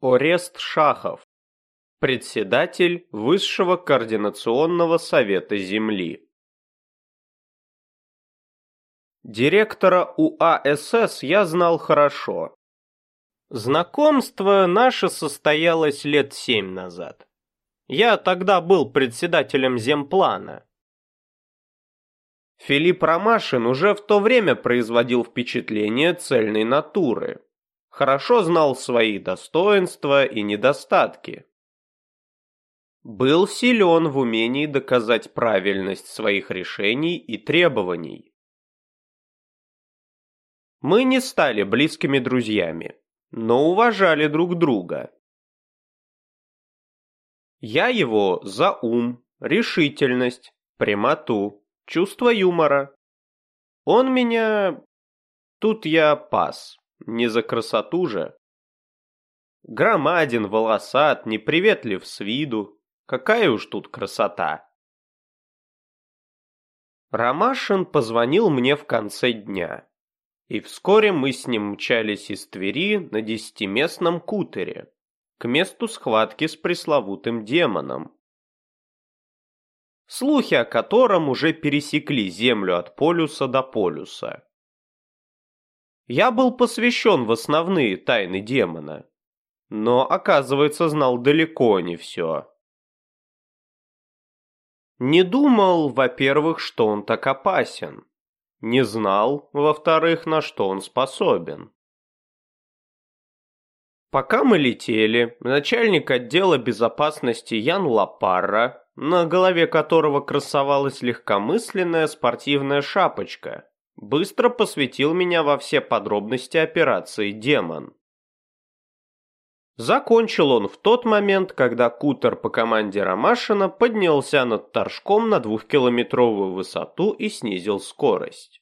Орест Шахов, председатель Высшего координационного совета Земли. Директора УАСС я знал хорошо. Знакомство наше состоялось лет семь назад. Я тогда был председателем Земплана. Филипп Ромашин уже в то время производил впечатление цельной натуры хорошо знал свои достоинства и недостатки. Был силен в умении доказать правильность своих решений и требований. Мы не стали близкими друзьями, но уважали друг друга. Я его за ум, решительность, прямоту, чувство юмора. Он меня... Тут я пас. Не за красоту же. Громаден, волосат, неприветлив с виду. Какая уж тут красота. Ромашин позвонил мне в конце дня. И вскоре мы с ним мчались из Твери на десятиместном кутере к месту схватки с пресловутым демоном. Слухи о котором уже пересекли Землю от полюса до полюса. Я был посвящен в основные тайны демона, но, оказывается, знал далеко не все. Не думал, во-первых, что он так опасен. Не знал, во-вторых, на что он способен. Пока мы летели, начальник отдела безопасности Ян Лапарра, на голове которого красовалась легкомысленная спортивная шапочка, быстро посвятил меня во все подробности операции «Демон». Закончил он в тот момент, когда кутер по команде Ромашина поднялся над Торжком на двухкилометровую высоту и снизил скорость.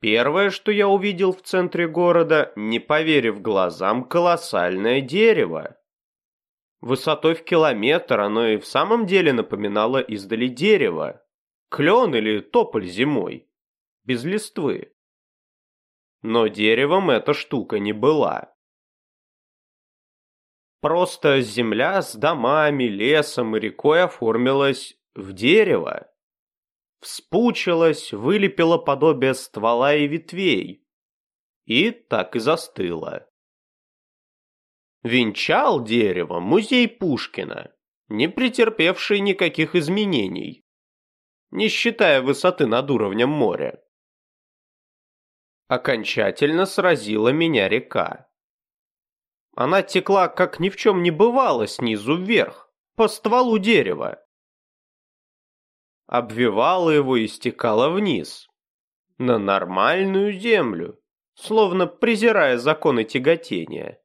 Первое, что я увидел в центре города, не поверив глазам, колоссальное дерево. Высотой в километр оно и в самом деле напоминало издали дерево, клен или тополь зимой, без листвы. Но деревом эта штука не была. Просто земля с домами, лесом и рекой оформилась в дерево. Вспучилась, вылепила подобие ствола и ветвей. И так и застыла. Венчал дерево музей Пушкина, не претерпевший никаких изменений не считая высоты над уровнем моря. Окончательно сразила меня река. Она текла, как ни в чем не бывало, снизу вверх, по стволу дерева. Обвивала его и стекала вниз, на нормальную землю, словно презирая законы тяготения.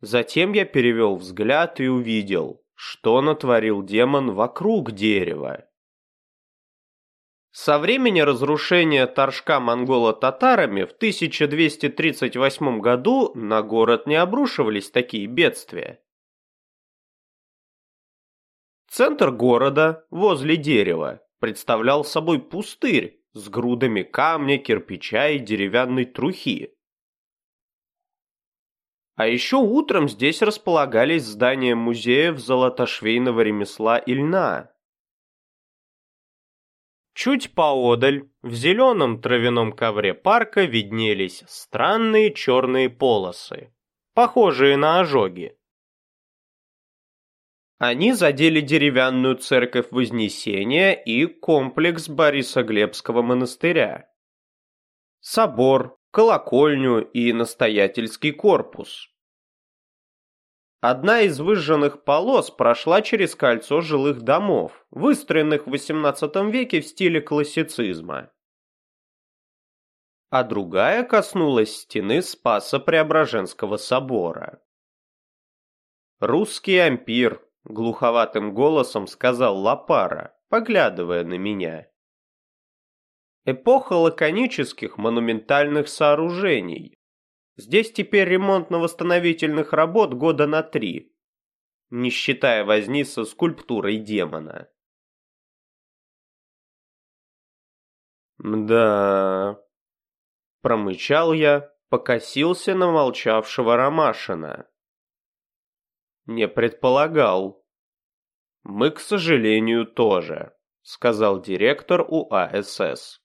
Затем я перевел взгляд и увидел, что натворил демон вокруг дерева. Со времени разрушения Торжка монголо-татарами в 1238 году на город не обрушивались такие бедствия. Центр города, возле дерева, представлял собой пустырь с грудами камня, кирпича и деревянной трухи. А еще утром здесь располагались здания музеев золотошвейного ремесла и льна. Чуть поодаль, в зеленом травяном ковре парка виднелись странные черные полосы, похожие на ожоги. Они задели деревянную церковь Вознесения и комплекс Борисоглебского монастыря. Собор, колокольню и настоятельский корпус. Одна из выжженных полос прошла через кольцо жилых домов, выстроенных в XVIII веке в стиле классицизма. А другая коснулась стены Спаса Преображенского собора. «Русский ампир», — глуховатым голосом сказал Лапара, поглядывая на меня. Эпоха лаконических монументальных сооружений. Здесь теперь ремонтно-восстановительных работ года на три, не считая возни со скульптурой демона. «Да...» Промычал я, покосился на молчавшего Ромашина. Не предполагал. Мы, к сожалению, тоже, сказал директор УАСС.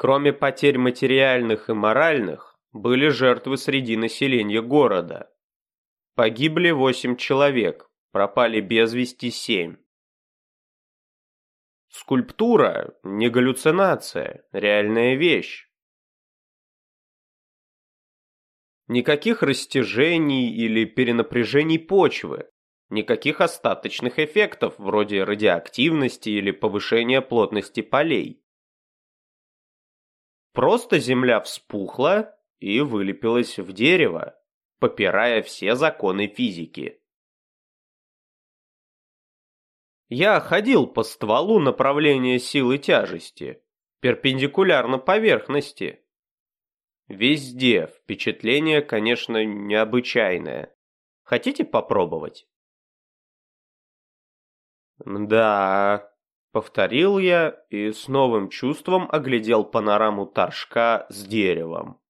Кроме потерь материальных и моральных, были жертвы среди населения города. Погибли восемь человек, пропали без вести семь. Скульптура – не галлюцинация, реальная вещь. Никаких растяжений или перенапряжений почвы, никаких остаточных эффектов вроде радиоактивности или повышения плотности полей. Просто земля вспухла и вылепилась в дерево, попирая все законы физики. Я ходил по стволу направления силы тяжести, перпендикулярно поверхности. Везде впечатление, конечно, необычайное. Хотите попробовать? Да, повторил я и с новым чувством оглядел панораму торжка с деревом.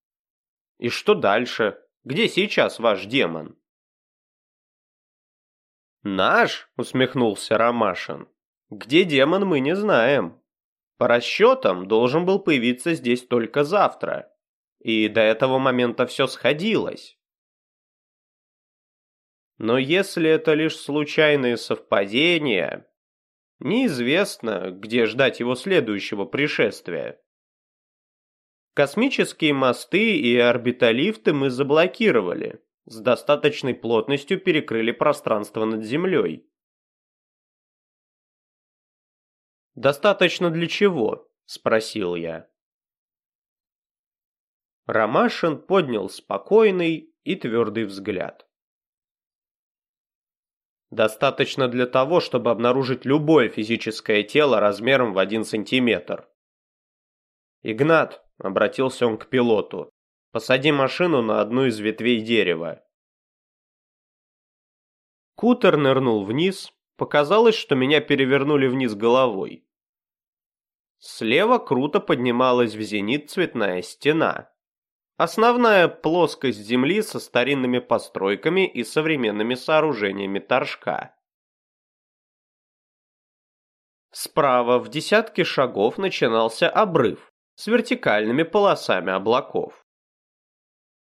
И что дальше? Где сейчас ваш демон? «Наш?» — усмехнулся Ромашин. «Где демон, мы не знаем. По расчетам, должен был появиться здесь только завтра. И до этого момента все сходилось. Но если это лишь случайные совпадения, неизвестно, где ждать его следующего пришествия. Космические мосты и орбиталифты мы заблокировали с достаточной плотностью перекрыли пространство над землей. «Достаточно для чего?» – спросил я. Ромашин поднял спокойный и твердый взгляд. Достаточно для того, чтобы обнаружить любое физическое тело размером в один сантиметр. «Игнат», — обратился он к пилоту, Посади машину на одну из ветвей дерева. Кутер нырнул вниз, показалось, что меня перевернули вниз головой. Слева круто поднималась в зенит цветная стена. Основная плоскость земли со старинными постройками и современными сооружениями торжка. Справа в десятке шагов начинался обрыв с вертикальными полосами облаков.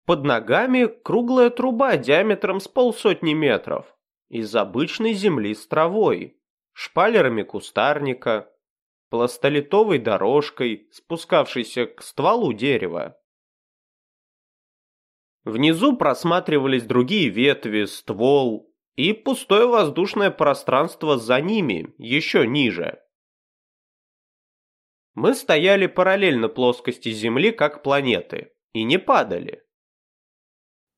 Под ногами круглая труба диаметром с полсотни метров из обычной земли с травой, шпалерами кустарника, пластолитовой дорожкой, спускавшейся к стволу дерева. Внизу просматривались другие ветви, ствол и пустое воздушное пространство за ними, еще ниже. Мы стояли параллельно плоскости Земли, как планеты, и не падали.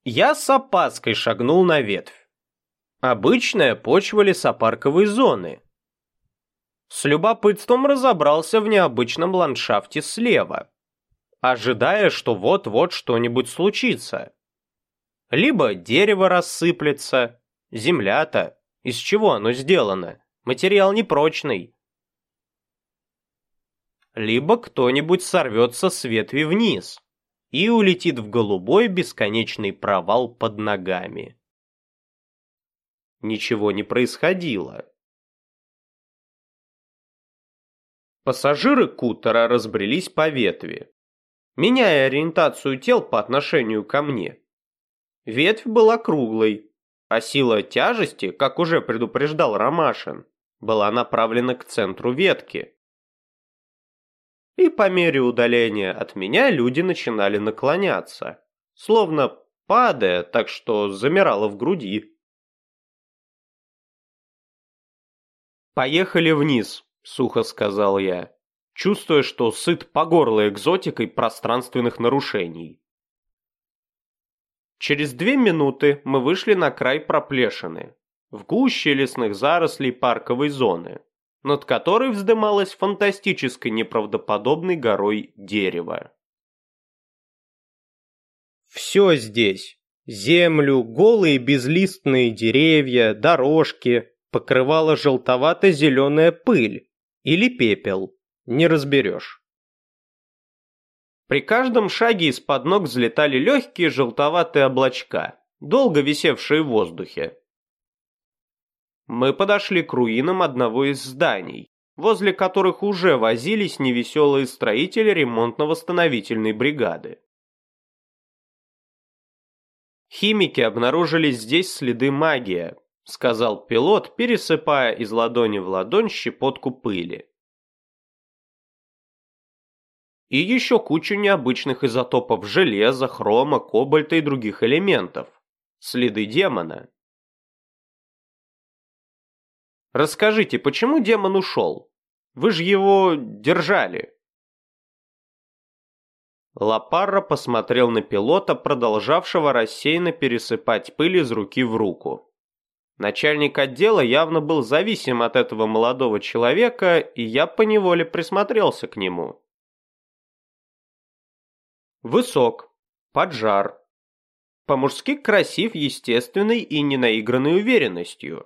Я с опаской шагнул на ветвь. Обычная почва лесопарковой зоны. С любопытством разобрался в необычном ландшафте слева, ожидая, что вот-вот что-нибудь случится. Либо дерево рассыплется, земля-то, из чего оно сделано, материал непрочный. Либо кто-нибудь сорвется с ветви вниз и улетит в голубой бесконечный провал под ногами. Ничего не происходило. Пассажиры кутера разбрелись по ветви, меняя ориентацию тел по отношению ко мне. Ветвь была круглой, а сила тяжести, как уже предупреждал Ромашин, была направлена к центру ветки и по мере удаления от меня люди начинали наклоняться, словно падая, так что замирало в груди. «Поехали вниз», — сухо сказал я, чувствуя, что сыт по горло экзотикой пространственных нарушений. Через две минуты мы вышли на край проплешины, в гуще лесных зарослей парковой зоны над которой вздымалось фантастической неправдоподобной горой дерево. Все здесь. Землю, голые безлистные деревья, дорожки покрывала желтовато-зеленая пыль или пепел, не разберешь. При каждом шаге из-под ног взлетали легкие желтоватые облачка, долго висевшие в воздухе. Мы подошли к руинам одного из зданий, возле которых уже возились невеселые строители ремонтно-восстановительной бригады. Химики обнаружили здесь следы магии, сказал пилот, пересыпая из ладони в ладонь щепотку пыли. И еще кучу необычных изотопов железа, хрома, кобальта и других элементов. Следы демона. Расскажите, почему демон ушел? Вы же его держали. Лапарра посмотрел на пилота, продолжавшего рассеянно пересыпать пыль из руки в руку. Начальник отдела явно был зависим от этого молодого человека, и я поневоле присмотрелся к нему. Высок, поджар, по-мужски красив естественной и ненаигранной уверенностью.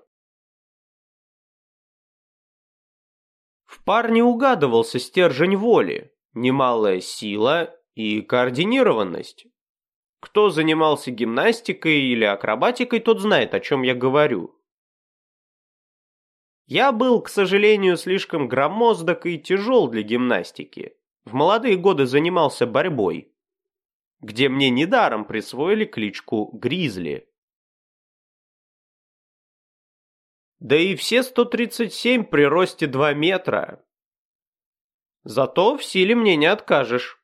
В парне угадывался стержень воли, немалая сила и координированность. Кто занимался гимнастикой или акробатикой, тот знает, о чем я говорю. Я был, к сожалению, слишком громоздок и тяжел для гимнастики. В молодые годы занимался борьбой где мне недаром присвоили кличку Гризли. Да и все 137 при росте 2 метра. Зато в силе мне не откажешь.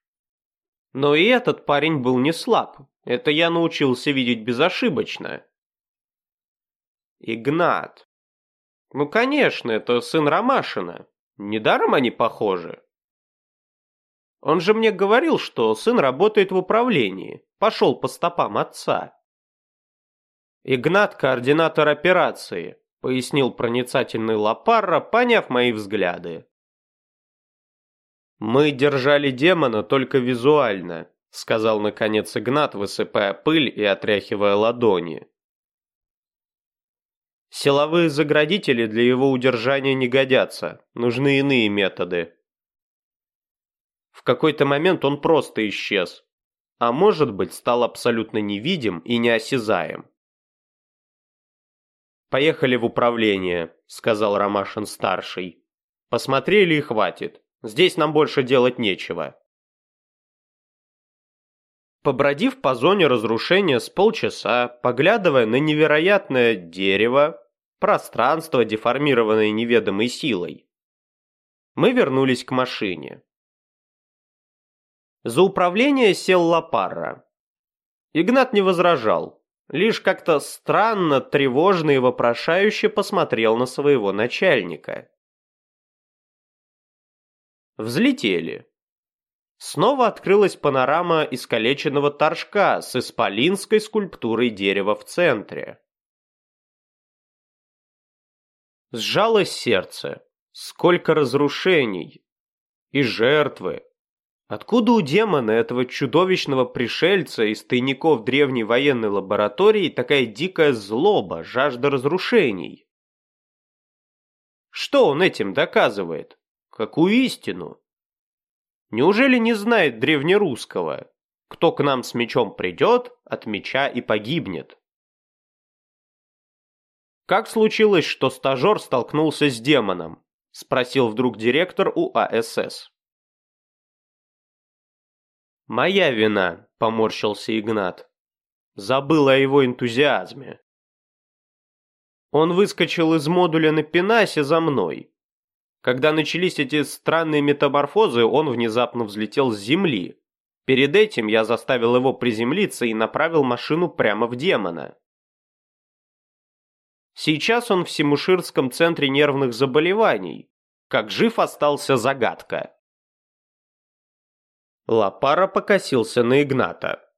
Но и этот парень был не слаб. Это я научился видеть безошибочно. Игнат. Ну, конечно, это сын Ромашина. Недаром они похожи. Он же мне говорил, что сын работает в управлении, пошел по стопам отца. Игнат – координатор операции, пояснил проницательный Лапарра, поняв мои взгляды. Мы держали демона только визуально, сказал наконец Игнат, высыпая пыль и отряхивая ладони. Силовые заградители для его удержания не годятся, нужны иные методы. В какой-то момент он просто исчез. А может быть, стал абсолютно невидим и неосязаем. «Поехали в управление», — сказал Ромашин-старший. «Посмотрели и хватит. Здесь нам больше делать нечего». Побродив по зоне разрушения с полчаса, поглядывая на невероятное дерево, пространство, деформированное неведомой силой, мы вернулись к машине. За управление сел Лапарра. Игнат не возражал, лишь как-то странно, тревожно и вопрошающе посмотрел на своего начальника. Взлетели. Снова открылась панорама искалеченного торжка с исполинской скульптурой дерева в центре. Сжалось сердце. Сколько разрушений. И жертвы, Откуда у демона, этого чудовищного пришельца из тайников древней военной лаборатории, такая дикая злоба, жажда разрушений? Что он этим доказывает? Какую истину? Неужели не знает древнерусского? Кто к нам с мечом придет, от меча и погибнет. Как случилось, что стажер столкнулся с демоном? Спросил вдруг директор у АСС. «Моя вина», — поморщился Игнат. Забыл о его энтузиазме. Он выскочил из модуля на пенасе за мной. Когда начались эти странные метаморфозы, он внезапно взлетел с земли. Перед этим я заставил его приземлиться и направил машину прямо в демона. Сейчас он в Симуширском центре нервных заболеваний. Как жив остался загадка. Лапара покосился на Игната.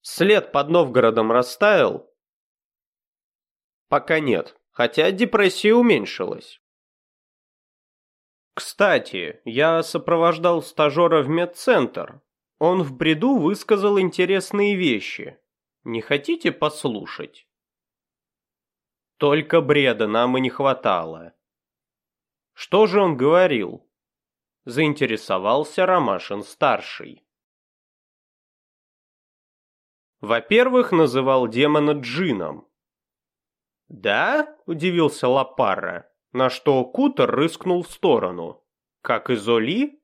След под Новгородом растаял? Пока нет, хотя депрессия уменьшилась. Кстати, я сопровождал стажера в медцентр. Он в бреду высказал интересные вещи. Не хотите послушать? Только бреда нам и не хватало. Что же он говорил? Заинтересовался Ромашин-старший. Во-первых, называл демона джином. «Да?» – удивился Лапарра, на что Кутер рыскнул в сторону. «Как и Золи?»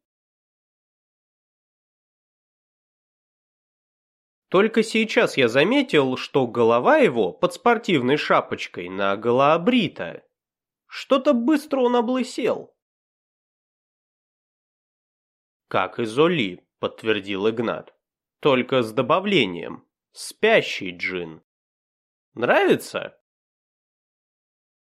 Только сейчас я заметил, что голова его под спортивной шапочкой наголо обрита. Что-то быстро он облысел. «Как и Золи», — подтвердил Игнат. «Только с добавлением. Спящий джин. Нравится?»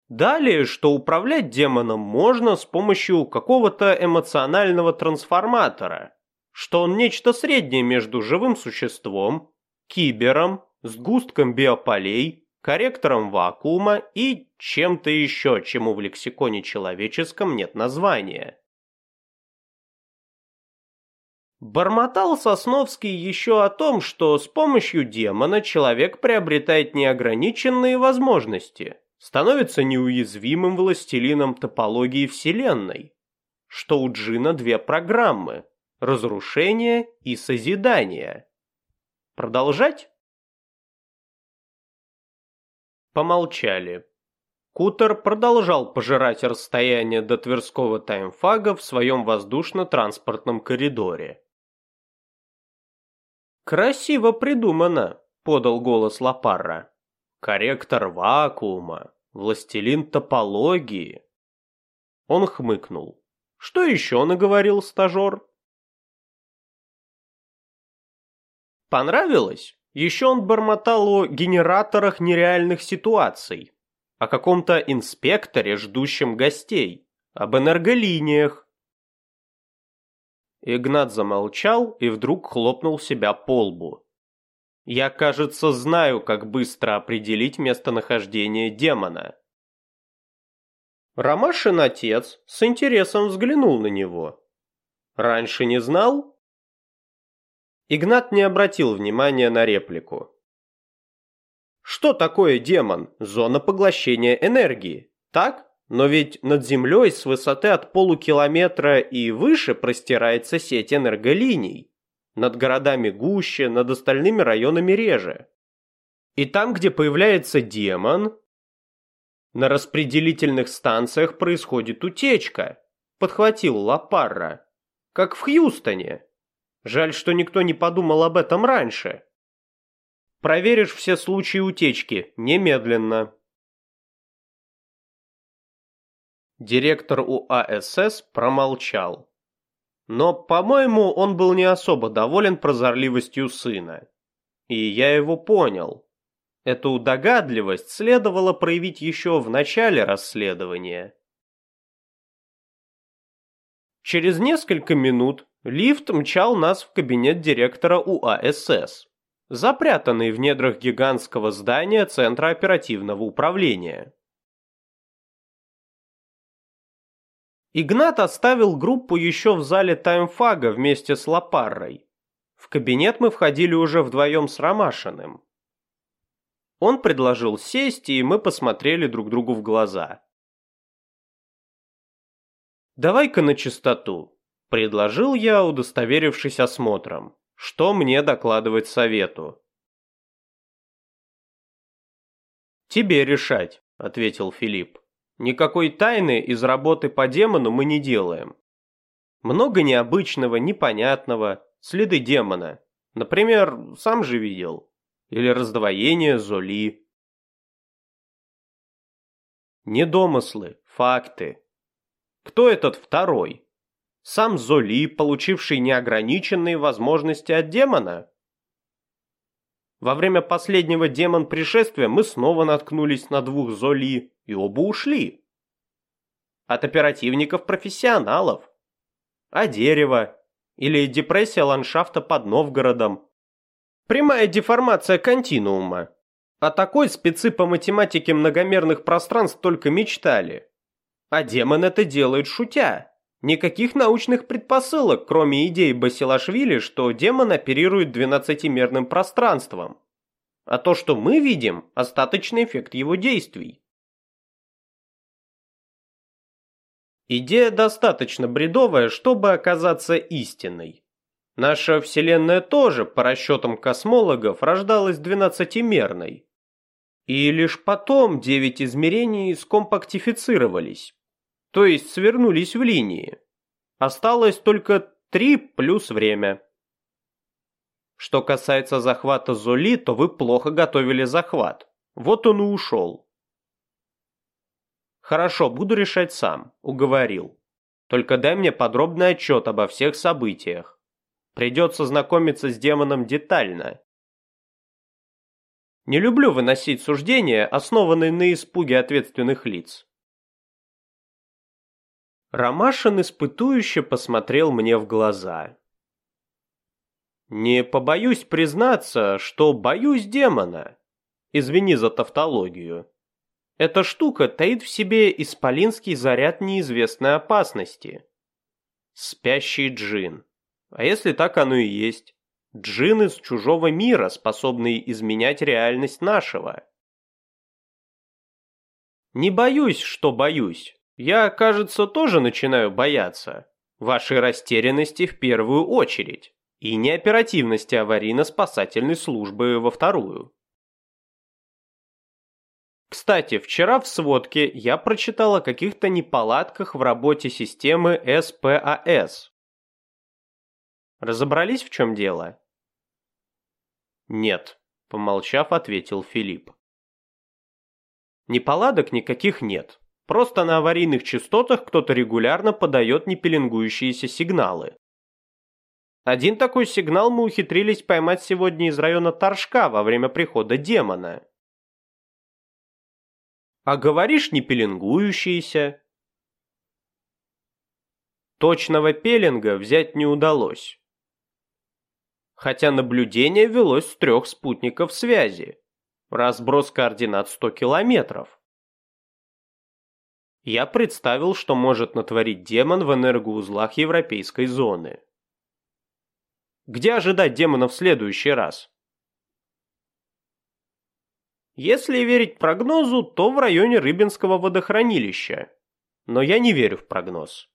Далее, что управлять демоном можно с помощью какого-то эмоционального трансформатора, что он нечто среднее между живым существом, кибером, сгустком биополей, корректором вакуума и чем-то еще, чему в лексиконе человеческом нет названия. Бормотал Сосновский еще о том, что с помощью демона человек приобретает неограниченные возможности, становится неуязвимым властелином топологии Вселенной, что у Джина две программы – разрушение и созидание. Продолжать? Помолчали. Кутер продолжал пожирать расстояние до Тверского таймфага в своем воздушно-транспортном коридоре. «Красиво придумано», — подал голос Лапарра. «Корректор вакуума, властелин топологии». Он хмыкнул. «Что еще наговорил стажер?» Понравилось? Еще он бормотал о генераторах нереальных ситуаций, о каком-то инспекторе, ждущем гостей, об энерголиниях, Игнат замолчал и вдруг хлопнул себя по лбу. «Я, кажется, знаю, как быстро определить местонахождение демона». Ромашин отец с интересом взглянул на него. «Раньше не знал?» Игнат не обратил внимания на реплику. «Что такое демон? Зона поглощения энергии, так?» Но ведь над землей с высоты от полукилометра и выше простирается сеть энерголиний. Над городами гуще, над остальными районами реже. И там, где появляется демон, на распределительных станциях происходит утечка, подхватил Лапарра. Как в Хьюстоне. Жаль, что никто не подумал об этом раньше. Проверишь все случаи утечки немедленно. Директор УАСС промолчал. Но, по-моему, он был не особо доволен прозорливостью сына. И я его понял. Эту догадливость следовало проявить еще в начале расследования. Через несколько минут лифт мчал нас в кабинет директора УАСС, запрятанный в недрах гигантского здания Центра оперативного управления. Игнат оставил группу еще в зале таймфага вместе с Лапаррой. В кабинет мы входили уже вдвоем с Ромашиным. Он предложил сесть, и мы посмотрели друг другу в глаза. «Давай-ка на чистоту», — предложил я, удостоверившись осмотром. «Что мне докладывать совету?» «Тебе решать», — ответил Филипп. Никакой тайны из работы по демону мы не делаем. Много необычного, непонятного, следы демона. Например, сам же видел. Или раздвоение Золи. Не домыслы, факты. Кто этот второй? Сам Золи, получивший неограниченные возможности от демона? Во время последнего демон-пришествия мы снова наткнулись на двух Золи, и оба ушли. От оперативников-профессионалов. А дерево? Или депрессия ландшафта под Новгородом? Прямая деформация континуума. О такой спецы по математике многомерных пространств только мечтали. А демон это делает шутя. Никаких научных предпосылок, кроме идеи Басилашвили, что демон оперирует двенадцатимерным пространством. А то, что мы видим, остаточный эффект его действий. Идея достаточно бредовая, чтобы оказаться истинной. Наша Вселенная тоже, по расчетам космологов, рождалась двенадцатимерной. И лишь потом девять измерений скомпактифицировались, то есть свернулись в линии. Осталось только три плюс время. Что касается захвата Золи, то вы плохо готовили захват. Вот он и ушел. Хорошо, буду решать сам, уговорил. Только дай мне подробный отчет обо всех событиях. Придется знакомиться с демоном детально. Не люблю выносить суждения, основанные на испуге ответственных лиц. Ромашин испытующе посмотрел мне в глаза. Не побоюсь признаться, что боюсь демона. Извини за тавтологию. Эта штука таит в себе исполинский заряд неизвестной опасности. Спящий джин. А если так оно и есть? Джин из чужого мира, способный изменять реальность нашего. Не боюсь, что боюсь. Я, кажется, тоже начинаю бояться. Вашей растерянности в первую очередь. И неоперативности аварийно-спасательной службы во вторую. Кстати, вчера в сводке я прочитал о каких-то неполадках в работе системы СПАС. Разобрались, в чем дело? Нет, помолчав, ответил Филипп. Неполадок никаких нет. Просто на аварийных частотах кто-то регулярно подает непеленгующиеся сигналы. Один такой сигнал мы ухитрились поймать сегодня из района Торжка во время прихода демона. А говоришь, не пеленгующиеся. Точного пеленга взять не удалось. Хотя наблюдение велось с трех спутников связи. Разброс координат 100 километров. Я представил, что может натворить демон в энергоузлах европейской зоны. Где ожидать демона в следующий раз? Если верить прогнозу, то в районе Рыбинского водохранилища. Но я не верю в прогноз.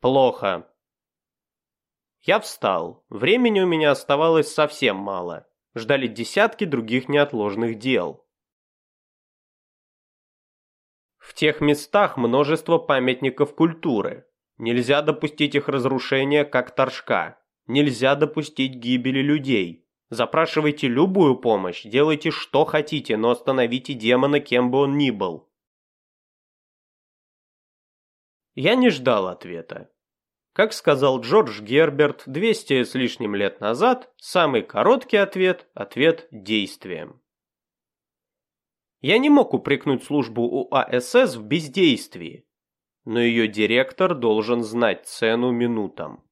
Плохо. Я встал. Времени у меня оставалось совсем мало. Ждали десятки других неотложных дел. В тех местах множество памятников культуры. Нельзя допустить их разрушения, как торжка. Нельзя допустить гибели людей. Запрашивайте любую помощь, делайте что хотите, но остановите демона, кем бы он ни был. Я не ждал ответа. Как сказал Джордж Герберт 200 с лишним лет назад, самый короткий ответ – ответ действием. Я не мог упрекнуть службу УАСС в бездействии, но ее директор должен знать цену минутам.